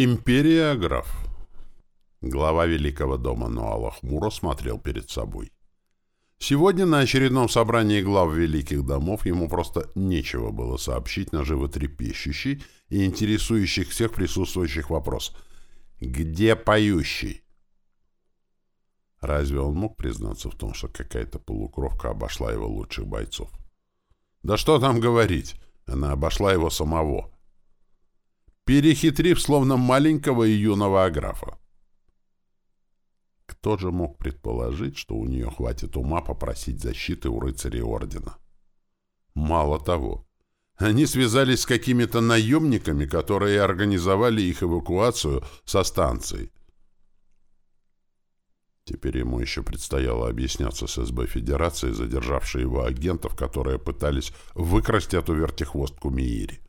Империя Аграф. Глава Великого дома Нуала хмуро смотрел перед собой. Сегодня на очередном собрании глав Великих домов ему просто нечего было сообщить на животрепещущий и интересующих всех присутствующих вопрос. «Где поющий?» Разве он мог признаться в том, что какая-то полукровка обошла его лучших бойцов? Да что там говорить, она обошла его самого перехитрив словно маленького и юного аграфа. Кто же мог предположить, что у нее хватит ума попросить защиты у рыцарей Ордена? Мало того, они связались с какими-то наемниками, которые организовали их эвакуацию со станции. Теперь ему еще предстояло объясняться с СБ Федерации, задержавшей его агентов, которые пытались выкрасть эту вертихвостку Миири.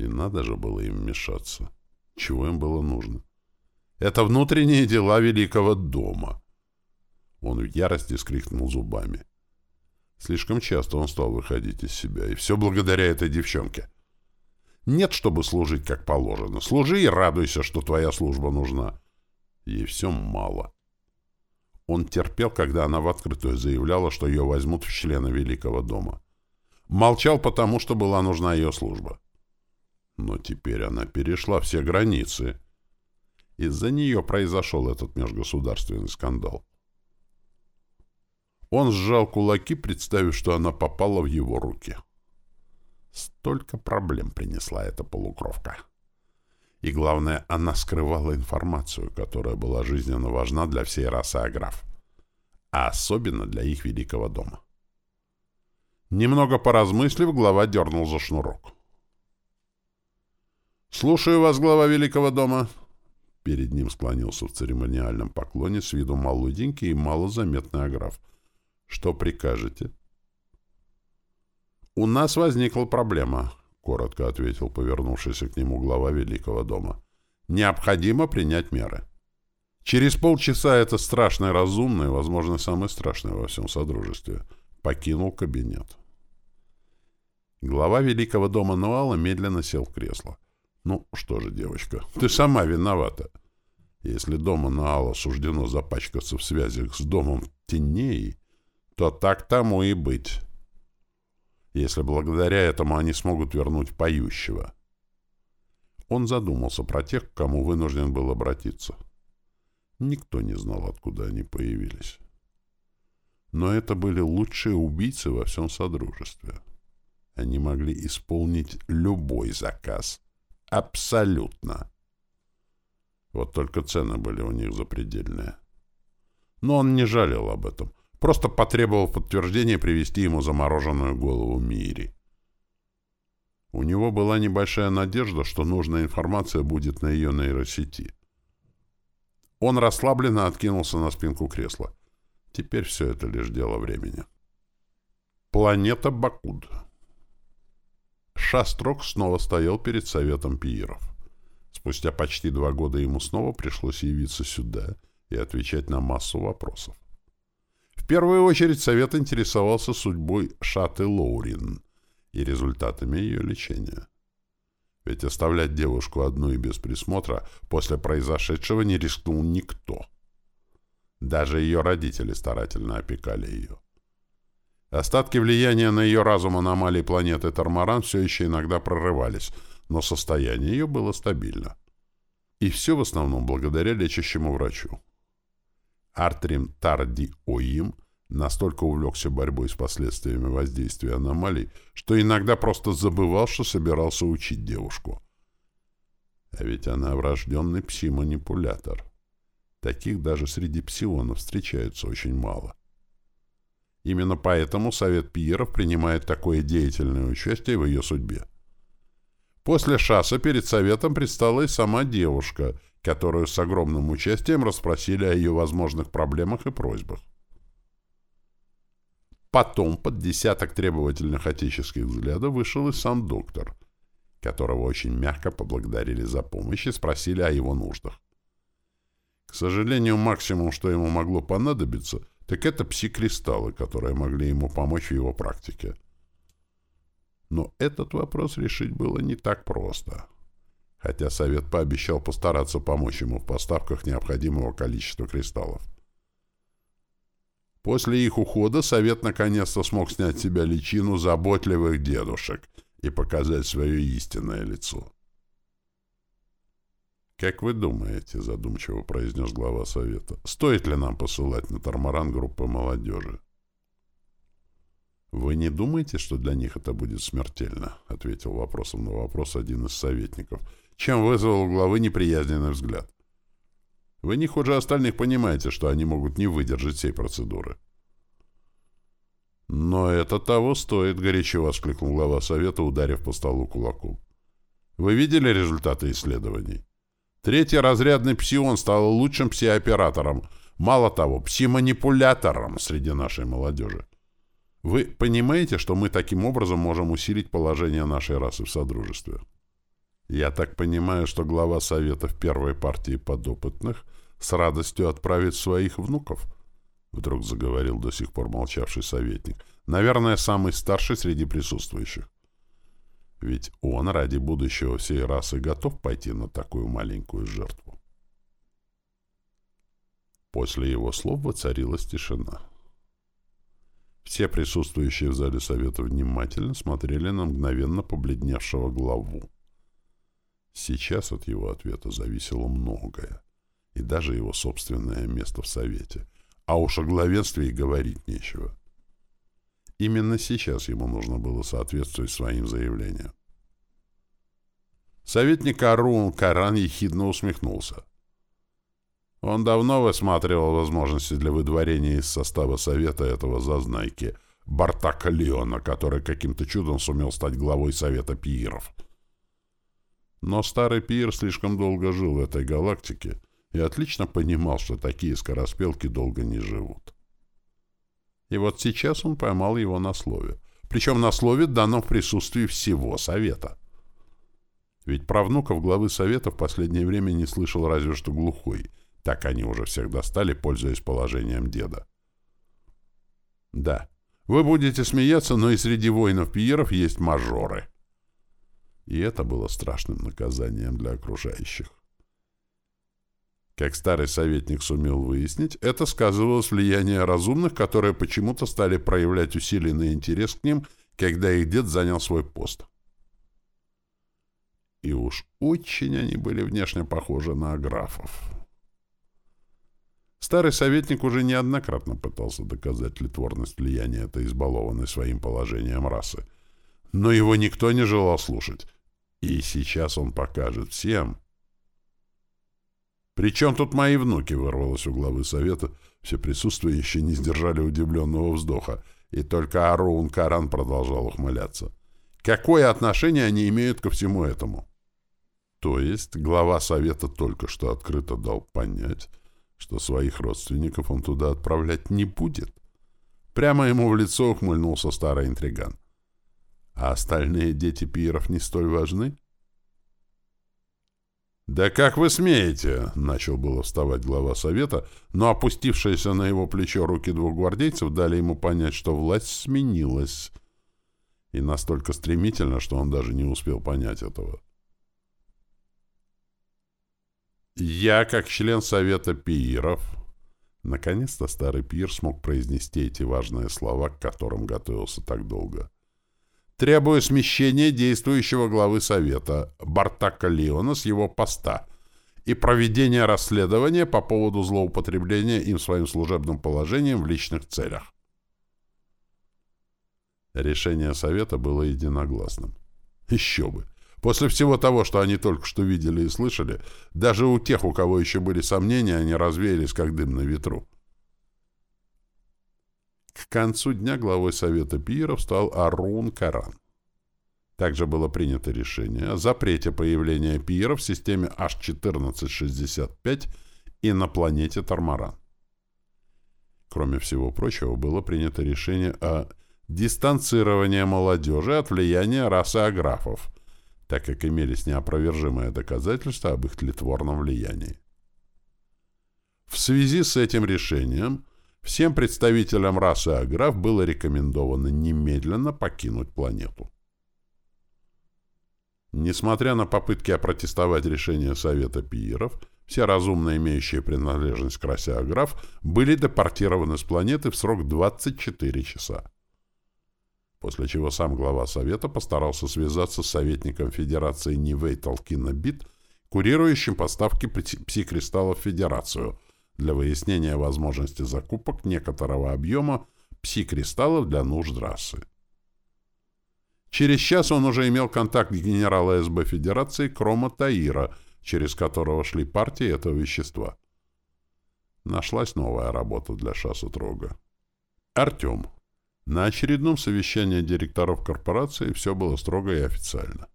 И надо же было им вмешаться. Чего им было нужно? Это внутренние дела великого дома. Он в ярости скрикнул зубами. Слишком часто он стал выходить из себя, и все благодаря этой девчонке. Нет, чтобы служить как положено. Служи и радуйся, что твоя служба нужна. Ей все мало. Он терпел, когда она в открытую заявляла, что ее возьмут в члены Великого дома. Молчал потому, что была нужна ее служба. Но теперь она перешла все границы. Из-за нее произошел этот межгосударственный скандал. Он сжал кулаки, представив, что она попала в его руки. Столько проблем принесла эта полукровка. И главное, она скрывала информацию, которая была жизненно важна для всей расы Аграф, а особенно для их великого дома. Немного поразмыслив, глава дернул за шнурок. «Слушаю вас, глава Великого дома». Перед ним склонился в церемониальном поклоне с виду молоденький и малозаметный аграф. «Что прикажете?» «У нас возникла проблема», — коротко ответил повернувшийся к нему глава Великого дома. «Необходимо принять меры». Через полчаса это страшный разумный, возможно, самый страшный во всем Содружестве, покинул кабинет. Глава Великого дома Нуала медленно сел в кресло. Ну, что же, девочка, ты сама виновата. Если дома на Алла суждено запачкаться в связях с домом теней, то так тому и быть. Если благодаря этому они смогут вернуть поющего. Он задумался про тех, к кому вынужден был обратиться. Никто не знал, откуда они появились. Но это были лучшие убийцы во всем Содружестве. Они могли исполнить любой заказ — Абсолютно. Вот только цены были у них запредельные. Но он не жалел об этом. Просто потребовал подтверждения привести ему замороженную голову Мири. У него была небольшая надежда, что нужная информация будет на ее нейросети. Он расслабленно откинулся на спинку кресла. Теперь все это лишь дело времени. Планета Бакуд. Шастрок снова стоял перед советом пиеров. Спустя почти два года ему снова пришлось явиться сюда и отвечать на массу вопросов. В первую очередь совет интересовался судьбой Шаты Лоурин и результатами ее лечения. Ведь оставлять девушку одну и без присмотра после произошедшего не рискнул никто. Даже ее родители старательно опекали ее. Остатки влияния на ее разум аномалий планеты Тормаран все еще иногда прорывались, но состояние ее было стабильно. И все в основном благодаря лечащему врачу. Артрим Тарди Оим настолько увлекся борьбой с последствиями воздействия аномалий, что иногда просто забывал, что собирался учить девушку. А ведь она врожденный пси-манипулятор. Таких даже среди псионов встречаются очень мало. Именно поэтому Совет Пиеров принимает такое деятельное участие в ее судьбе. После Шаса перед Советом предстала и сама девушка, которую с огромным участием расспросили о ее возможных проблемах и просьбах. Потом под десяток требовательных отеческих взглядов вышел и сам доктор, которого очень мягко поблагодарили за помощь и спросили о его нуждах. К сожалению, максимум, что ему могло понадобиться, так это пси-кристаллы, которые могли ему помочь в его практике. Но этот вопрос решить было не так просто. хотя Совет пообещал постараться помочь ему в поставках необходимого количества кристаллов. После их ухода Совет наконец-то смог снять с себя личину заботливых дедушек и показать свое истинное лицо. «Как вы думаете, — задумчиво произнес глава Совета, — стоит ли нам посылать на Тормаран группы молодежи?» «Вы не думаете, что для них это будет смертельно?» — ответил вопросом на вопрос один из советников, чем вызвал у главы неприязненный взгляд. «Вы не хуже остальных понимаете, что они могут не выдержать всей процедуры». «Но это того стоит», — горячо воскликнул глава совета, ударив по столу кулаком. «Вы видели результаты исследований? Третий разрядный псион стал лучшим псиоператором, мало того, псиманипулятором среди нашей молодежи. Вы понимаете, что мы таким образом можем усилить положение нашей расы в Содружестве? Я так понимаю, что глава Советов первой партии подопытных с радостью отправит своих внуков? Вдруг заговорил до сих пор молчавший советник. Наверное, самый старший среди присутствующих. Ведь он ради будущего всей расы готов пойти на такую маленькую жертву. После его слов воцарилась тишина. Все присутствующие в зале совета внимательно смотрели на мгновенно побледневшего главу. Сейчас от его ответа зависело многое, и даже его собственное место в совете. А уж о главенстве и говорить нечего. Именно сейчас ему нужно было соответствовать своим заявлениям. Советник Арун Каран ехидно усмехнулся. Он давно высматривал возможности для выдворения из состава Совета этого зазнайки, Бартака Леона, который каким-то чудом сумел стать главой Совета Пииров. Но старый Пиир слишком долго жил в этой галактике и отлично понимал, что такие скороспелки долго не живут. И вот сейчас он поймал его на слове. Причем на слове, данном в присутствии всего Совета. Ведь правнуков главы Совета в последнее время не слышал разве что глухой — так они уже всех достали, пользуясь положением деда. Да, вы будете смеяться, но и среди воинов-пиеров есть мажоры. И это было страшным наказанием для окружающих. Как старый советник сумел выяснить, это сказывалось влияние разумных, которые почему-то стали проявлять усиленный интерес к ним, когда их дед занял свой пост. И уж очень они были внешне похожи на аграфов. Старый советник уже неоднократно пытался доказать тлетворность влияния этой избалованной своим положением расы. Но его никто не желал слушать. И сейчас он покажет всем. «Причем тут мои внуки?» — вырвалось у главы совета. Все присутствующие не сдержали удивленного вздоха, и только Аруун Каран продолжал ухмыляться. «Какое отношение они имеют ко всему этому?» То есть глава совета только что открыто дал понять, что своих родственников он туда отправлять не будет. Прямо ему в лицо ухмыльнулся старый интриган. А остальные дети пиров не столь важны? «Да как вы смеете?» — начал было вставать глава совета, но опустившиеся на его плечо руки двух гвардейцев дали ему понять, что власть сменилась. И настолько стремительно, что он даже не успел понять этого. Я, как член Совета Пииров... Наконец-то старый Пир смог произнести эти важные слова, к которым готовился так долго. Требую смещения действующего главы Совета, Бартака Леона, с его поста и проведения расследования по поводу злоупотребления им своим служебным положением в личных целях. Решение Совета было единогласным. Еще бы! После всего того, что они только что видели и слышали, даже у тех, у кого еще были сомнения, они развеялись, как дым на ветру. К концу дня главой Совета Пиеров стал Арун Каран. Также было принято решение о запрете появления пиеров в системе H1465 и на планете Тормаран. Кроме всего прочего, было принято решение о дистанцировании молодежи от влияния расы аграфов – так как имелись неопровержимые доказательства об их тлетворном влиянии. В связи с этим решением всем представителям расы Аграф было рекомендовано немедленно покинуть планету. Несмотря на попытки опротестовать решение Совета Пиеров, все разумно имеющие принадлежность к расе Аграф были депортированы с планеты в срок 24 часа. После чего сам глава Совета постарался связаться с советником Федерации Нивей Толкина Бит, курирующим поставки пси-кристаллов в Федерацию, для выяснения возможности закупок некоторого объема пси-кристаллов для нужд расы. Через час он уже имел контакт генерала СБ Федерации Крома Таира, через которого шли партии этого вещества. Нашлась новая работа для Шаса Трога. Артем. На очередном совещании директоров корпорации все было строго и официально.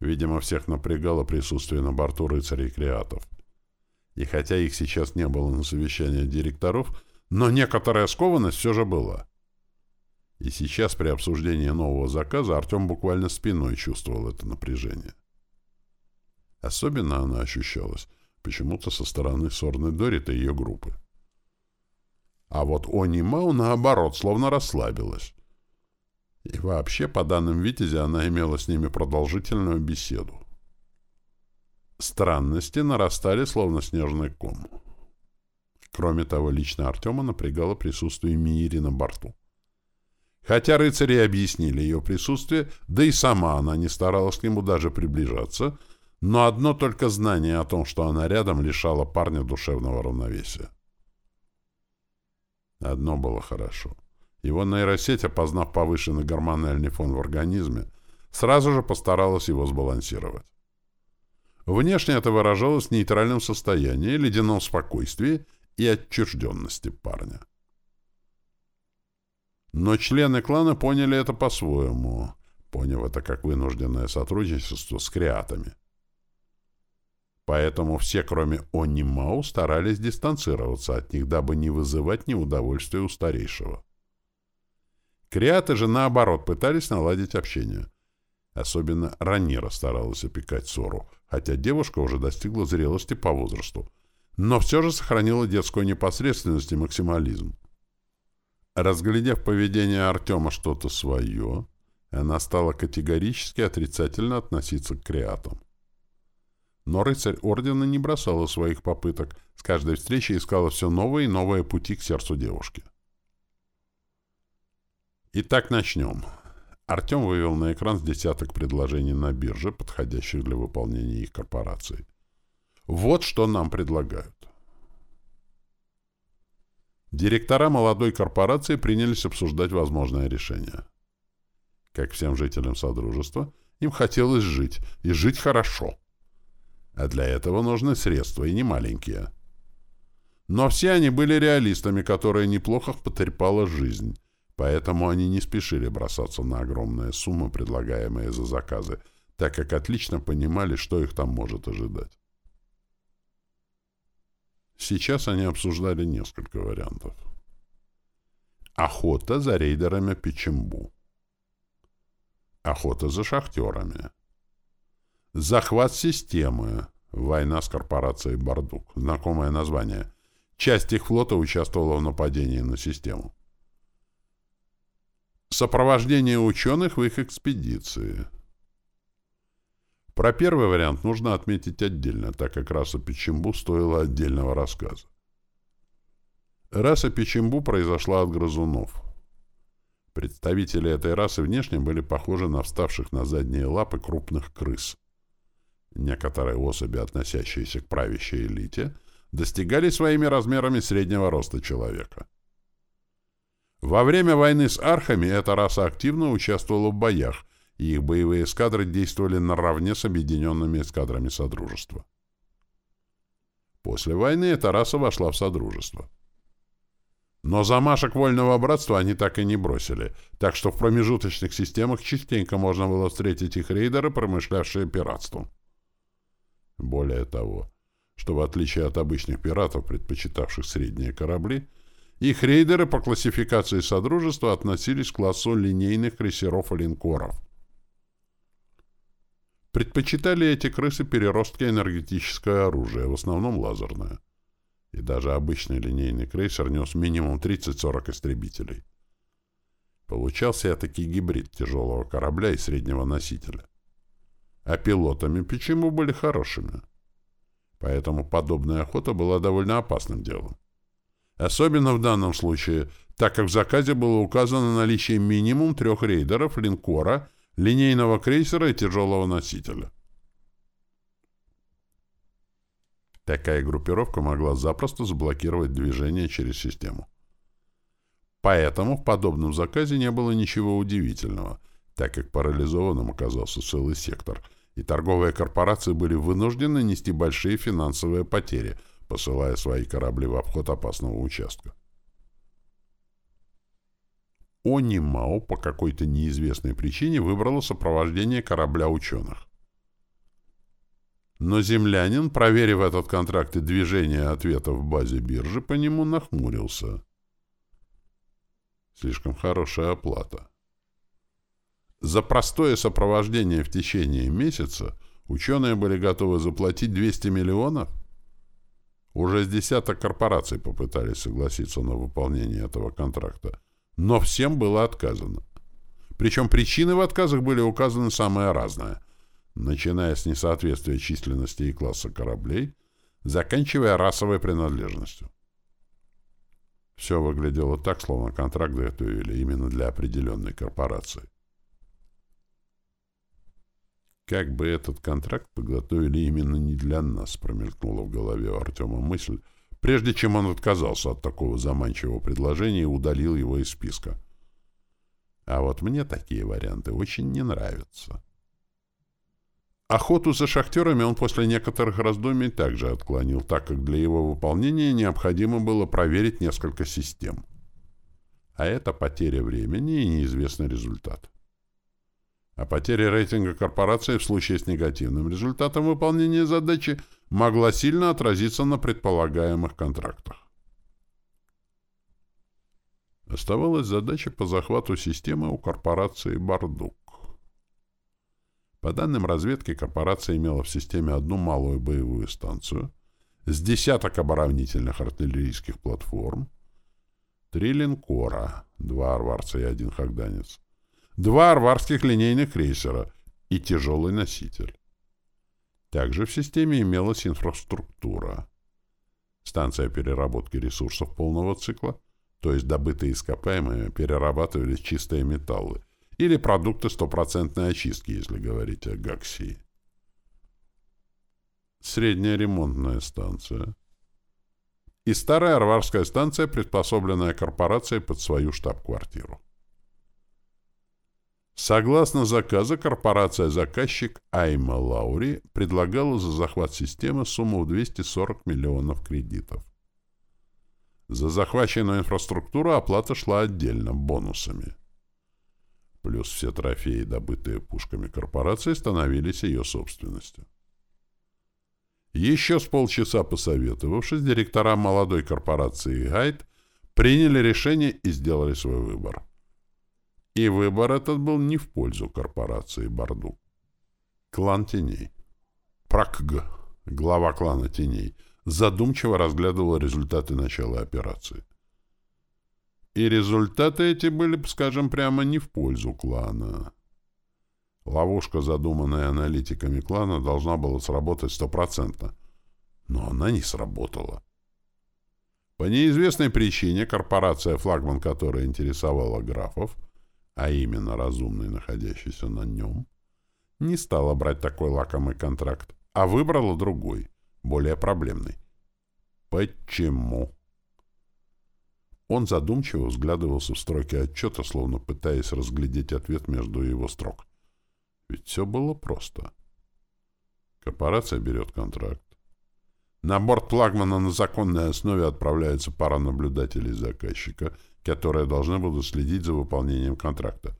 Видимо, всех напрягало присутствие на борту рыцарей-креатов. И хотя их сейчас не было на совещании директоров, но некоторая скованность все же была. И сейчас при обсуждении нового заказа Артем буквально спиной чувствовал это напряжение. Особенно она ощущалась почему-то со стороны Сорны Дорит и ее группы. А вот Они Мау, наоборот, словно расслабилась. И вообще, по данным Витязи, она имела с ними продолжительную беседу. Странности нарастали, словно снежный ком. Кроме того, лично Артема напрягало присутствие Миири на борту. Хотя рыцари объяснили ее присутствие, да и сама она не старалась к нему даже приближаться, но одно только знание о том, что она рядом, лишало парня душевного равновесия. Одно было хорошо. Его нейросеть, опознав повышенный гормональный фон в организме, сразу же постаралась его сбалансировать. Внешне это выражалось в нейтральном состоянии, ледяном спокойствии и отчужденности парня. Но члены клана поняли это по-своему, поняв это как вынужденное сотрудничество с креатами. Поэтому все, кроме Они Мау, старались дистанцироваться от них, дабы не вызывать неудовольствия у старейшего. Креаты же, наоборот, пытались наладить общение. Особенно Ранира старалась опекать Сору, хотя девушка уже достигла зрелости по возрасту, но все же сохранила детскую непосредственность и максимализм. Разглядев поведение Артема что-то свое, она стала категорически отрицательно относиться к креатам. Но рыцарь ордена не бросала своих попыток, с каждой встречи искала все новые и новые пути к сердцу девушки. Итак, начнем. Артем вывел на экран с десяток предложений на бирже, подходящих для выполнения их корпораций. Вот что нам предлагают. Директора молодой корпорации принялись обсуждать возможное решение. Как всем жителям Содружества, им хотелось жить, и жить хорошо. А для этого нужны средства, и не маленькие. Но все они были реалистами, которые неплохо потрепала жизнь, поэтому они не спешили бросаться на огромные суммы, предлагаемые за заказы, так как отлично понимали, что их там может ожидать. Сейчас они обсуждали несколько вариантов. Охота за рейдерами Печембу. Охота за шахтерами. Захват системы. Война с корпорацией «Бардук». Знакомое название. Часть их флота участвовала в нападении на систему. Сопровождение ученых в их экспедиции. Про первый вариант нужно отметить отдельно, так как раса Печембу стоила отдельного рассказа. Раса Печембу произошла от грызунов. Представители этой расы внешне были похожи на вставших на задние лапы крупных крыс. Некоторые особи, относящиеся к правящей элите, достигали своими размерами среднего роста человека. Во время войны с архами эта раса активно участвовала в боях, и их боевые эскадры действовали наравне с объединенными эскадрами Содружества. После войны эта раса вошла в Содружество. Но замашек Вольного Братства они так и не бросили, так что в промежуточных системах частенько можно было встретить их рейдеры, промышлявшие пиратством. Более того, что в отличие от обычных пиратов, предпочитавших средние корабли, их рейдеры по классификации Содружества относились к классу линейных крейсеров и линкоров, Предпочитали эти крысы переростки энергетическое оружие, в основном лазерное. И даже обычный линейный крейсер нес минимум 30-40 истребителей. Получался таки гибрид тяжелого корабля и среднего носителя. а пилотами почему были хорошими. Поэтому подобная охота была довольно опасным делом. Особенно в данном случае, так как в заказе было указано наличие минимум трех рейдеров, линкора, линейного крейсера и тяжелого носителя. Такая группировка могла запросто заблокировать движение через систему. Поэтому в подобном заказе не было ничего удивительного, так как парализованным оказался целый сектор, и торговые корпорации были вынуждены нести большие финансовые потери, посылая свои корабли в обход опасного участка. Онимао по какой-то неизвестной причине выбрала сопровождение корабля ученых. Но землянин, проверив этот контракт и движение ответа в базе биржи, по нему нахмурился. Слишком хорошая оплата. За простое сопровождение в течение месяца ученые были готовы заплатить 200 миллионов? Уже с десяток корпораций попытались согласиться на выполнение этого контракта, но всем было отказано. Причем причины в отказах были указаны самые разные, начиная с несоответствия численности и класса кораблей, заканчивая расовой принадлежностью. Все выглядело так, словно контракт готовили именно для определенной корпорации. «Как бы этот контракт подготовили именно не для нас», — промелькнула в голове у Артема мысль, прежде чем он отказался от такого заманчивого предложения и удалил его из списка. А вот мне такие варианты очень не нравятся. Охоту за шахтерами он после некоторых раздумий также отклонил, так как для его выполнения необходимо было проверить несколько систем. А это потеря времени и неизвестный результат. А потеря рейтинга корпорации в случае с негативным результатом выполнения задачи могла сильно отразиться на предполагаемых контрактах. Оставалась задача по захвату системы у корпорации «Бардук». По данным разведки, корпорация имела в системе одну малую боевую станцию, с десяток оборонительных артиллерийских платформ, три линкора, два арварца и один хагданец, два арварских линейных крейсера и тяжелый носитель. Также в системе имелась инфраструктура. Станция переработки ресурсов полного цикла, то есть добытые ископаемые перерабатывались чистые металлы, или продукты стопроцентной очистки, если говорить о ГАКСии. Средняя ремонтная станция. И старая арварская станция, приспособленная корпорацией под свою штаб-квартиру. Согласно заказу, корпорация-заказчик Айма Лаури предлагала за захват системы сумму в 240 миллионов кредитов. За захваченную инфраструктуру оплата шла отдельно, бонусами плюс все трофеи, добытые пушками корпорации, становились ее собственностью. Еще с полчаса посоветовавшись, директора молодой корпорации «Гайд» приняли решение и сделали свой выбор. И выбор этот был не в пользу корпорации «Бардук». Клан теней. Пракг, глава клана теней, задумчиво разглядывал результаты начала операции. И результаты эти были, скажем прямо, не в пользу клана. Ловушка, задуманная аналитиками клана, должна была сработать стопроцентно. Но она не сработала. По неизвестной причине корпорация, флагман которой интересовала графов, а именно разумный, находящийся на нем, не стала брать такой лакомый контракт, а выбрала другой, более проблемный. Почему? Он задумчиво взглядывался в строки отчета, словно пытаясь разглядеть ответ между его строк. Ведь все было просто. Корпорация берет контракт. На борт флагмана на законной основе отправляется пара наблюдателей заказчика, которые должны будут следить за выполнением контракта.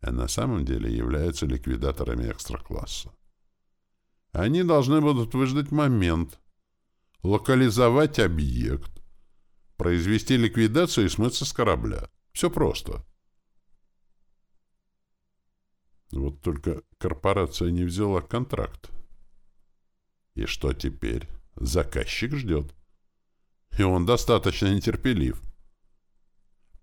А на самом деле являются ликвидаторами экстра-класса. Они должны будут выждать момент, локализовать объект, произвести ликвидацию и смыться с корабля. Все просто. Вот только корпорация не взяла контракт. И что теперь? Заказчик ждет. И он достаточно нетерпелив.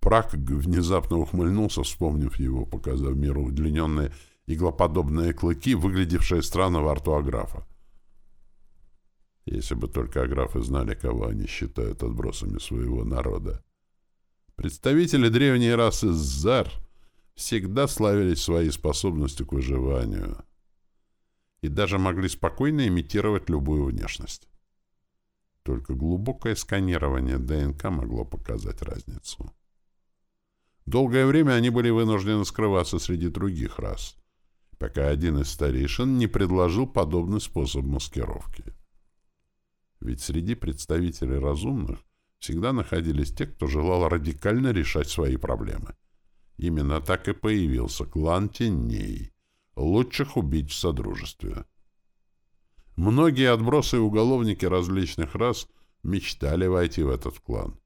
Прак внезапно ухмыльнулся, вспомнив его, показав миру удлиненные иглоподобные клыки, выглядевшие странно во рту Аграфа. Если бы только Аграфы знали, кого они считают отбросами своего народа. Представители древней расы Зар всегда славились своей способностью к выживанию и даже могли спокойно имитировать любую внешность. Только глубокое сканирование ДНК могло показать разницу. Долгое время они были вынуждены скрываться среди других рас, пока один из старейшин не предложил подобный способ маскировки. Ведь среди представителей разумных всегда находились те, кто желал радикально решать свои проблемы. Именно так и появился клан теней, лучших убить в Содружестве. Многие отбросы и уголовники различных рас мечтали войти в этот клан.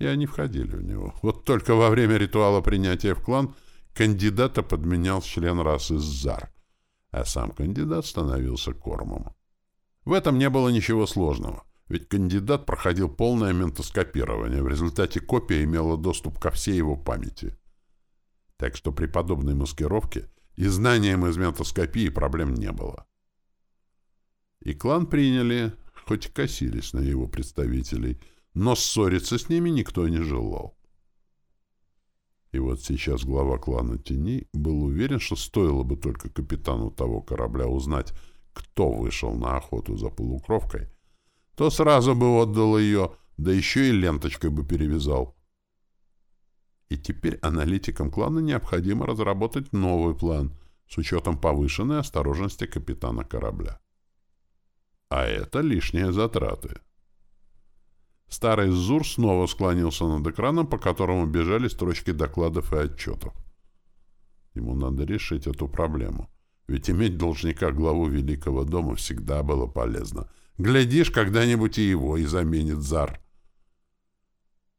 И они входили в него. Вот только во время ритуала принятия в клан кандидата подменял член расы Зар, а сам кандидат становился кормом. В этом не было ничего сложного, ведь кандидат проходил полное ментоскопирование, в результате копия имела доступ ко всей его памяти. Так что при подобной маскировке и знанием из ментоскопии проблем не было. И клан приняли, хоть косились на его представителей, но ссориться с ними никто не желал. И вот сейчас глава клана Теней был уверен, что стоило бы только капитану того корабля узнать, кто вышел на охоту за полукровкой, то сразу бы отдал ее, да еще и ленточкой бы перевязал. И теперь аналитикам клана необходимо разработать новый план с учетом повышенной осторожности капитана корабля. А это лишние затраты. Старый Зур снова склонился над экраном, по которому бежали строчки докладов и отчетов. Ему надо решить эту проблему. Ведь иметь должника главу Великого дома всегда было полезно. Глядишь, когда-нибудь и его и заменит Зар.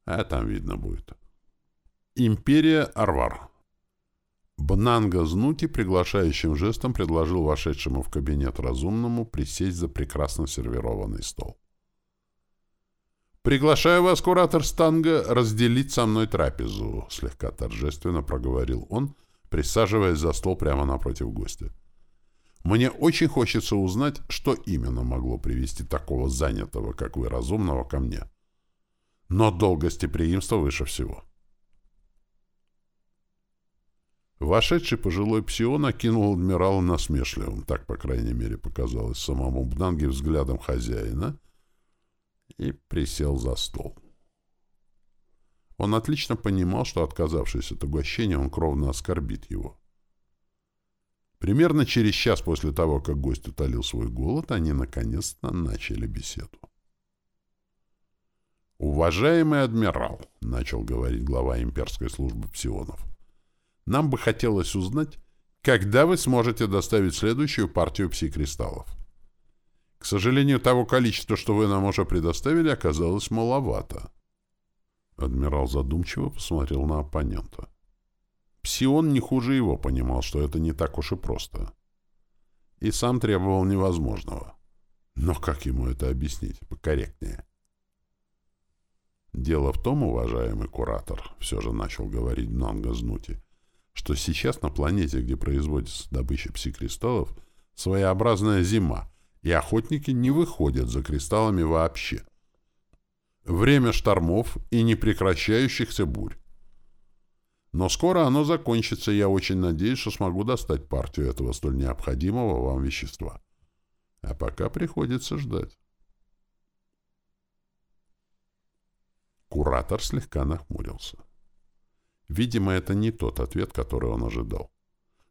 А там видно будет. Империя Арвар. Бнанга Знути приглашающим жестом предложил вошедшему в кабинет разумному присесть за прекрасно сервированный стол. «Приглашаю вас, куратор Станга, разделить со мной трапезу», — слегка торжественно проговорил он, присаживаясь за стол прямо напротив гостя. Мне очень хочется узнать, что именно могло привести такого занятого, как вы, разумного, ко мне. Но долг гостеприимства выше всего. Вошедший пожилой псион окинул адмирала насмешливым, так, по крайней мере, показалось самому Бнанге взглядом хозяина, и присел за стол. Он отлично понимал, что, отказавшись от угощения, он кровно оскорбит его. Примерно через час после того, как гость утолил свой голод, они наконец-то начали беседу. «Уважаемый адмирал», — начал говорить глава имперской службы псионов, «нам бы хотелось узнать, когда вы сможете доставить следующую партию пси-кристаллов. К сожалению, того количества, что вы нам уже предоставили, оказалось маловато». Адмирал задумчиво посмотрел на оппонента. Псион не хуже его понимал, что это не так уж и просто. И сам требовал невозможного. Но как ему это объяснить покорректнее? Дело в том, уважаемый куратор, все же начал говорить Нанга Знути, что сейчас на планете, где производится добыча пси-кристаллов, своеобразная зима, и охотники не выходят за кристаллами вообще. Время штормов и непрекращающихся бурь. Но скоро оно закончится, я очень надеюсь, что смогу достать партию этого столь необходимого вам вещества. А пока приходится ждать. Куратор слегка нахмурился. Видимо, это не тот ответ, который он ожидал.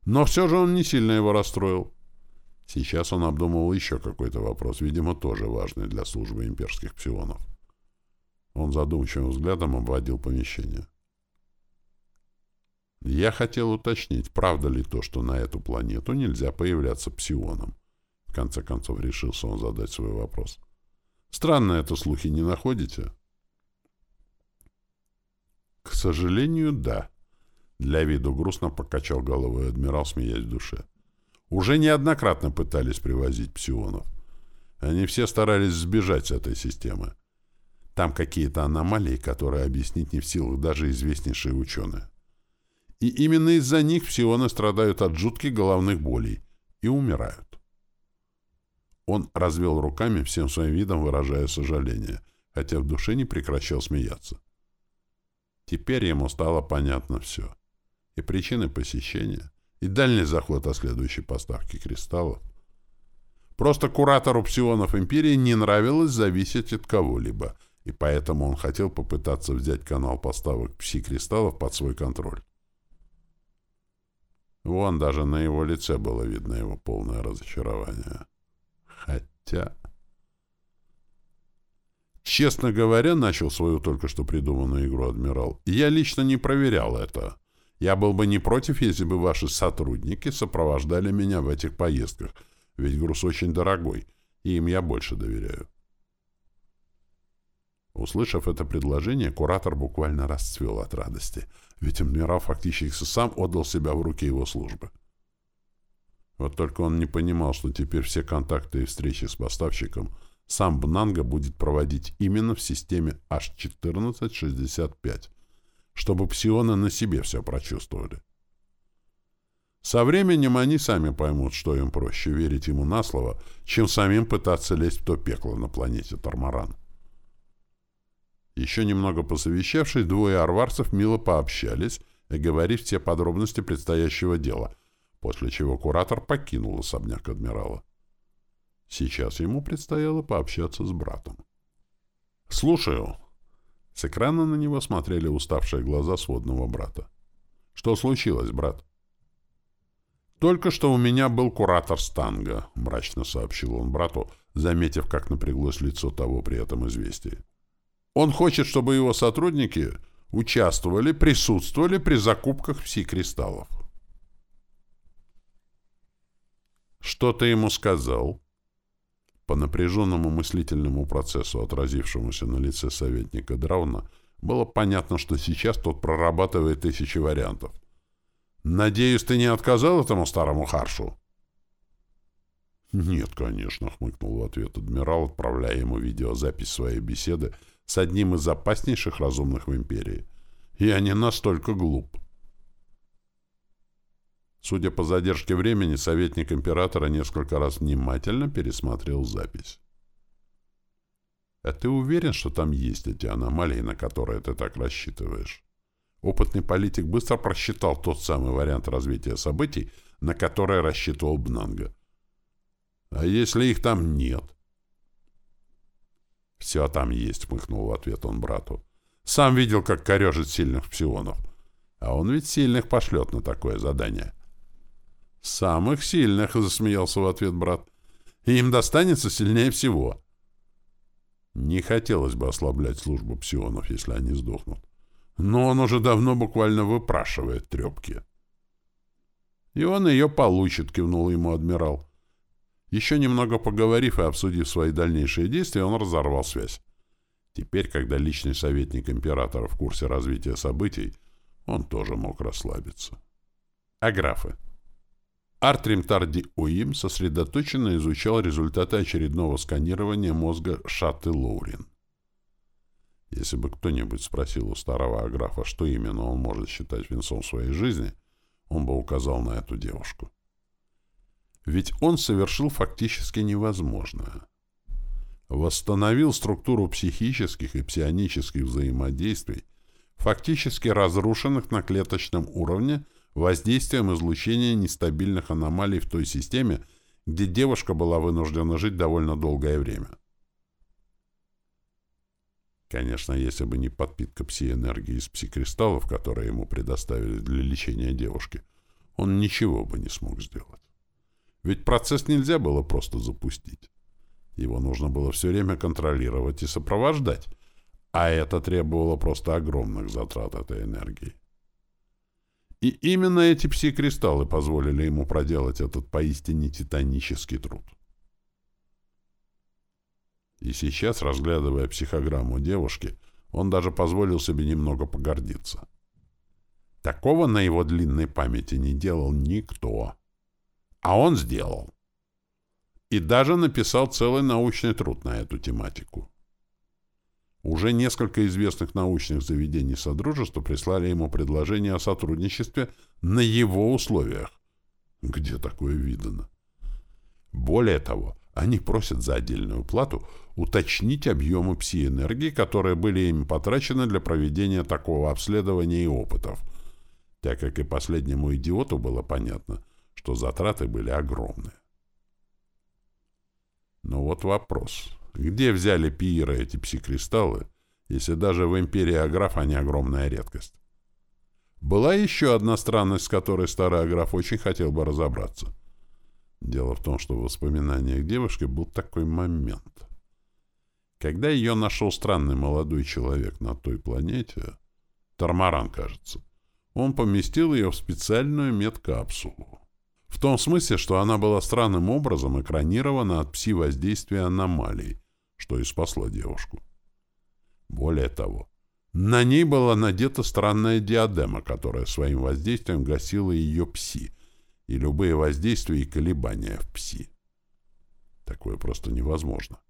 Но все же он не сильно его расстроил. Сейчас он обдумывал еще какой-то вопрос, видимо, тоже важный для службы имперских псионов. Он задумчивым взглядом обводил помещение. Я хотел уточнить, правда ли то, что на эту планету нельзя появляться псионом. В конце концов, решился он задать свой вопрос. Странно это слухи не находите? К сожалению, да. Для виду грустно покачал головой адмирал, смеясь в душе. Уже неоднократно пытались привозить псионов. Они все старались сбежать с этой системы. Там какие-то аномалии, которые объяснить не в силах даже известнейшие ученые. И именно из-за них псионы страдают от жутких головных болей и умирают. Он развел руками, всем своим видом выражая сожаление, хотя в душе не прекращал смеяться. Теперь ему стало понятно все. И причины посещения, и дальний заход о следующей поставке кристаллов. Просто куратору псионов Империи не нравилось зависеть от кого-либо, и поэтому он хотел попытаться взять канал поставок пси-кристаллов под свой контроль. Вон даже на его лице было видно его полное разочарование. Хотя... Честно говоря, начал свою только что придуманную игру адмирал, я лично не проверял это. Я был бы не против, если бы ваши сотрудники сопровождали меня в этих поездках, ведь груз очень дорогой, и им я больше доверяю. Услышав это предложение, куратор буквально расцвел от радости, ведь адмирал фактически сам отдал себя в руки его службы. Вот только он не понимал, что теперь все контакты и встречи с поставщиком сам Бнанга будет проводить именно в системе H1465, чтобы псионы на себе все прочувствовали. Со временем они сами поймут, что им проще верить ему на слово, чем самим пытаться лезть в то пекло на планете Тормаран. Еще немного посовещавшись, двое арварцев мило пообщались, и говорив все подробности предстоящего дела, после чего куратор покинул особняк адмирала. Сейчас ему предстояло пообщаться с братом. «Слушаю». С экрана на него смотрели уставшие глаза сводного брата. «Что случилось, брат?» «Только что у меня был куратор Станга», — мрачно сообщил он брату, заметив, как напряглось лицо того при этом известии. «Он хочет, чтобы его сотрудники участвовали, присутствовали при закупках пси-кристаллов». «Что ты ему сказал?» По напряженному мыслительному процессу, отразившемуся на лице советника Драуна, было понятно, что сейчас тот прорабатывает тысячи вариантов. «Надеюсь, ты не отказал этому старому харшу?» «Нет, конечно», — хмыкнул в ответ адмирал, отправляя ему видеозапись своей беседы с одним из опаснейших разумных в империи. «Я не настолько глуп». Судя по задержке времени, советник императора несколько раз внимательно пересмотрел запись. «А ты уверен, что там есть эти аномалии, на которые ты так рассчитываешь?» Опытный политик быстро просчитал тот самый вариант развития событий, на который рассчитывал Бнанга. «А если их там нет?» «Все там есть», — мыкнул в ответ он брату. «Сам видел, как корежит сильных псионов. А он ведь сильных пошлет на такое задание». «Самых сильных», — засмеялся в ответ брат. «И им достанется сильнее всего». Не хотелось бы ослаблять службу псионов, если они сдохнут. Но он уже давно буквально выпрашивает трепки. «И он ее получит», — кивнул ему адмирал. Еще немного поговорив и обсудив свои дальнейшие действия, он разорвал связь. Теперь, когда личный советник императора в курсе развития событий, он тоже мог расслабиться. А графы? Артрим Тарди Уим сосредоточенно изучал результаты очередного сканирования мозга Шаты Лоурин. Если бы кто-нибудь спросил у старого аграфа, что именно он может считать венцом своей жизни, он бы указал на эту девушку. Ведь он совершил фактически невозможное. Восстановил структуру психических и псионических взаимодействий, фактически разрушенных на клеточном уровне – воздействием излучения нестабильных аномалий в той системе, где девушка была вынуждена жить довольно долгое время. Конечно, если бы не подпитка пси-энергии из пси-кристаллов, которые ему предоставили для лечения девушки, он ничего бы не смог сделать. Ведь процесс нельзя было просто запустить. Его нужно было все время контролировать и сопровождать, а это требовало просто огромных затрат этой энергии. И именно эти пси-кристаллы позволили ему проделать этот поистине титанический труд. И сейчас, разглядывая психограмму девушки, он даже позволил себе немного погордиться. Такого на его длинной памяти не делал никто. А он сделал. И даже написал целый научный труд на эту тематику. Уже несколько известных научных заведений Содружества прислали ему предложение о сотрудничестве на его условиях. Где такое видано? Более того, они просят за отдельную плату уточнить объемы пси-энергии, которые были им потрачены для проведения такого обследования и опытов, так как и последнему идиоту было понятно, что затраты были огромные. Но вот вопрос. Где взяли пиеры эти пси-кристаллы, если даже в империи Аграф они огромная редкость? Была еще одна странность, с которой старый Аграф очень хотел бы разобраться. Дело в том, что в воспоминаниях девушки был такой момент. Когда ее нашел странный молодой человек на той планете, Тормаран, кажется, он поместил ее в специальную медкапсулу. В том смысле, что она была странным образом экранирована от пси-воздействия аномалий, что и спасло девушку. Более того, на ней была надета странная диадема, которая своим воздействием гасила ее пси и любые воздействия и колебания в пси. Такое просто невозможно.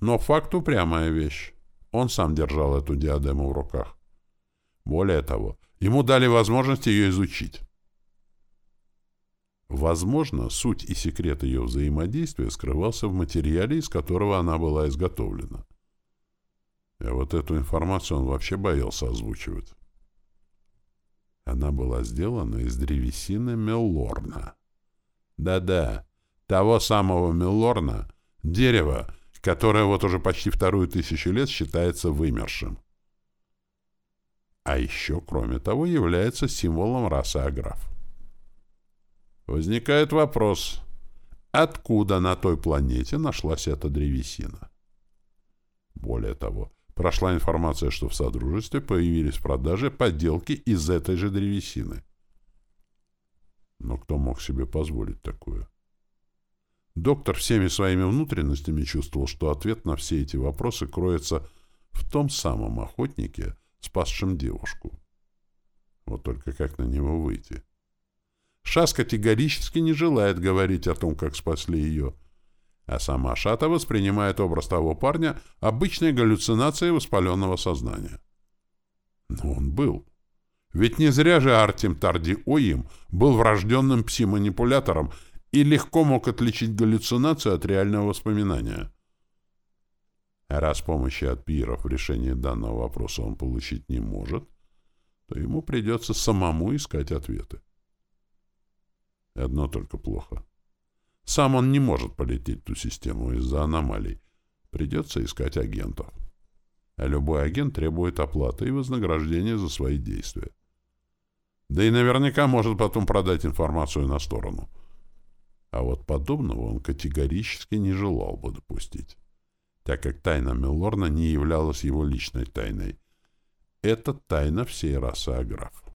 Но факт упрямая вещь. Он сам держал эту диадему в руках. Более того, ему дали возможность ее изучить. Возможно, суть и секрет ее взаимодействия скрывался в материале, из которого она была изготовлена. И вот эту информацию он вообще боялся озвучивать. Она была сделана из древесины Меллорна. Да-да, того самого Меллорна, дерева, которое вот уже почти вторую тысячу лет считается вымершим. А еще, кроме того, является символом расы Аграф. Возникает вопрос, откуда на той планете нашлась эта древесина? Более того, прошла информация, что в Содружестве появились в продаже подделки из этой же древесины. Но кто мог себе позволить такое? Доктор всеми своими внутренностями чувствовал, что ответ на все эти вопросы кроется в том самом охотнике, спасшем девушку. Вот только как на него выйти? Шас категорически не желает говорить о том, как спасли ее. А сама Шата воспринимает образ того парня обычной галлюцинацией воспаленного сознания. Но он был. Ведь не зря же Артем Тарди Оим был врожденным пси-манипулятором и легко мог отличить галлюцинацию от реального воспоминания. Раз помощи от пиров в решении данного вопроса он получить не может, то ему придется самому искать ответы. Одно только плохо. Сам он не может полететь в ту систему из-за аномалий. Придется искать агентов. А любой агент требует оплаты и вознаграждения за свои действия. Да и наверняка может потом продать информацию на сторону. А вот подобного он категорически не желал бы допустить, так как тайна Меллорна не являлась его личной тайной. Это тайна всей расы Аграф.